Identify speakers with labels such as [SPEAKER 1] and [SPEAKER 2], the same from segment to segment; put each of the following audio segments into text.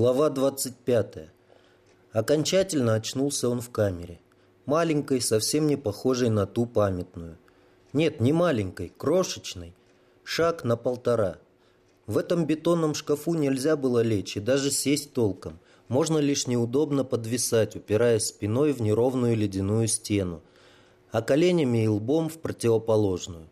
[SPEAKER 1] Глава 25. Окончательно очнулся он в камере. Маленькой, совсем не похожей на ту памятную. Нет, не маленькой, крошечной. Шаг на полтора. В этом бетонном шкафу нельзя было лечь и даже сесть толком. Можно лишь неудобно подвисать, упираясь спиной в неровную ледяную стену, а коленями и лбом в противоположную.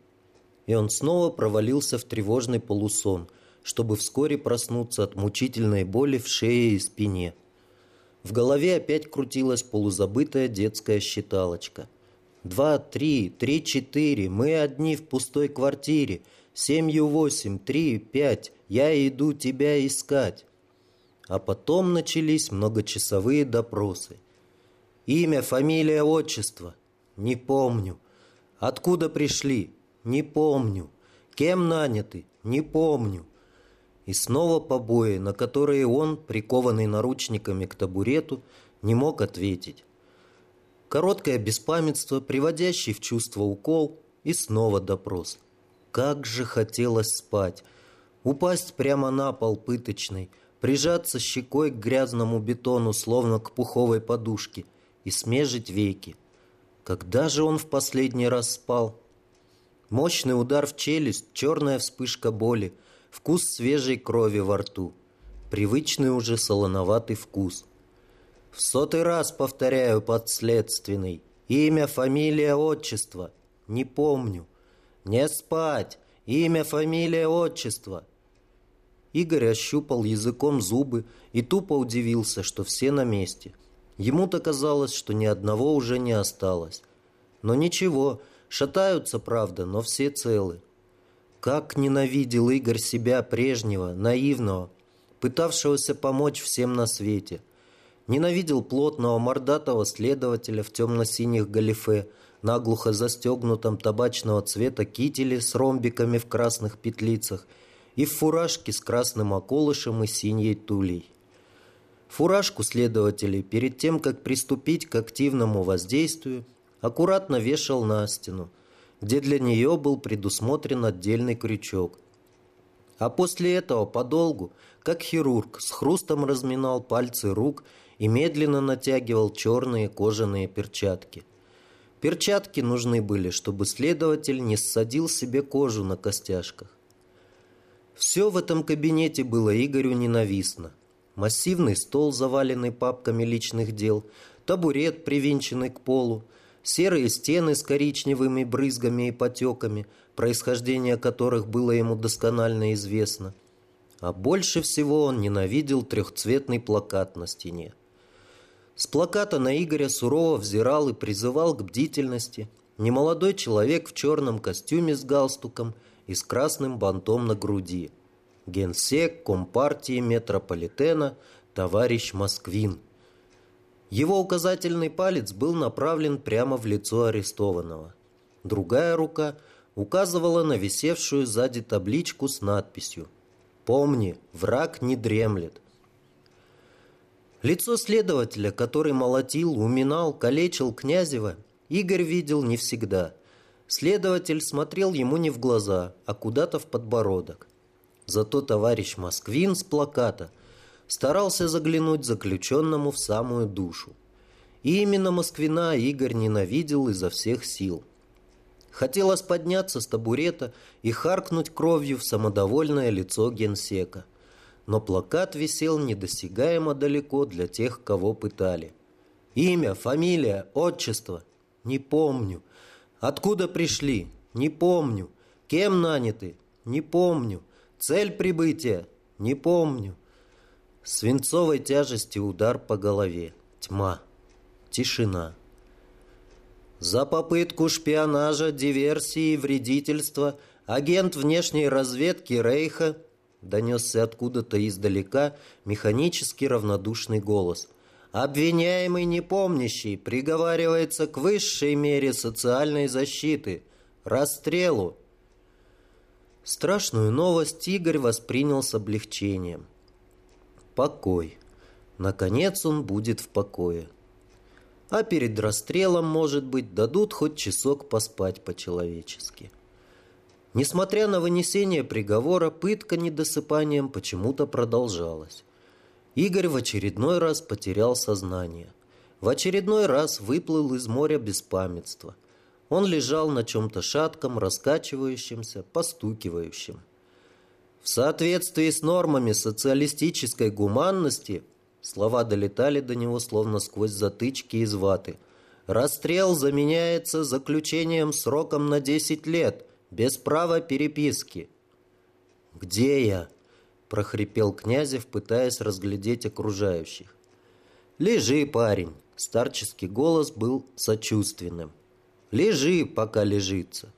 [SPEAKER 1] И он снова провалился в тревожный полусон – чтобы вскоре проснуться от мучительной боли в шее и спине. В голове опять крутилась полузабытая детская считалочка. «Два, три, три, четыре, мы одни в пустой квартире, семью восемь, три, пять, я иду тебя искать». А потом начались многочасовые допросы. Имя, фамилия, отчество? Не помню. Откуда пришли? Не помню. Кем наняты? Не помню. И снова побои, на которые он, прикованный наручниками к табурету, не мог ответить. Короткое беспамятство, приводящий в чувство укол, и снова допрос. Как же хотелось спать! Упасть прямо на пол пыточный, прижаться щекой к грязному бетону, словно к пуховой подушке, и смежить веки. Когда же он в последний раз спал? Мощный удар в челюсть, черная вспышка боли — вкус свежей крови во рту, привычный уже солоноватый вкус. В сотый раз повторяю подследственный. Имя, фамилия, отчество. Не помню. Не спать. Имя, фамилия, отчество. Игорь ощупал языком зубы и тупо удивился, что все на месте. Ему-то казалось, что ни одного уже не осталось. Но ничего, шатаются, правда, но все целы. Как ненавидел Игорь себя прежнего, наивного, пытавшегося помочь всем на свете. Ненавидел плотного мордатого следователя в темно-синих галифе, наглухо застегнутом табачного цвета кителе с ромбиками в красных петлицах и в фуражке с красным околышем и синей тулей. Фуражку следователей перед тем, как приступить к активному воздействию, аккуратно вешал на стену, где для нее был предусмотрен отдельный крючок. А после этого подолгу, как хирург, с хрустом разминал пальцы рук и медленно натягивал черные кожаные перчатки. Перчатки нужны были, чтобы следователь не ссадил себе кожу на костяшках. Все в этом кабинете было Игорю ненавистно. Массивный стол, заваленный папками личных дел, табурет, привинченный к полу, серые стены с коричневыми брызгами и потеками, происхождение которых было ему досконально известно. А больше всего он ненавидел трехцветный плакат на стене. С плаката на Игоря сурово взирал и призывал к бдительности немолодой человек в черном костюме с галстуком и с красным бантом на груди. Генсек Компартии метрополитена товарищ Москвин – его указательный палец был направлен прямо в лицо арестованного. Другая рука указывала на висевшую сзади табличку с надписью «Помни, враг не дремлет». Лицо следователя, который молотил, уминал, калечил Князева, Игорь видел не всегда. Следователь смотрел ему не в глаза, а куда-то в подбородок. Зато товарищ Москвин с плаката старался заглянуть заключенному в самую душу. И именно Москвина Игорь ненавидел изо всех сил. Хотелось подняться с табурета и харкнуть кровью в самодовольное лицо генсека. Но плакат висел недосягаемо далеко для тех, кого пытали. Имя, фамилия, отчество? Не помню. Откуда пришли? Не помню. Кем наняты? Не помню. Цель прибытия? Не помню. Свинцовой тяжести удар по голове. Тьма. Тишина. За попытку шпионажа, диверсии, вредительства агент внешней разведки Рейха донесся откуда-то издалека механически равнодушный голос. Обвиняемый непомнящий приговаривается к высшей мере социальной защиты – расстрелу. Страшную новость Игорь воспринял с облегчением – Покой. Наконец он будет в покое. А перед расстрелом, может быть, дадут хоть часок поспать по-человечески. Несмотря на вынесение приговора, пытка недосыпанием почему-то продолжалась. Игорь в очередной раз потерял сознание. В очередной раз выплыл из моря беспамятства. Он лежал на чем-то шатком, раскачивающемся, постукивающем. В соответствии с нормами социалистической гуманности слова долетали до него словно сквозь затычки из ваты. Расстрел заменяется заключением сроком на 10 лет, без права переписки. «Где я?» – прохрипел Князев, пытаясь разглядеть окружающих. «Лежи, парень!» – старческий голос был сочувственным. «Лежи, пока лежится!»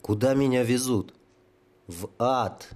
[SPEAKER 1] «Куда меня везут?» «В ад!»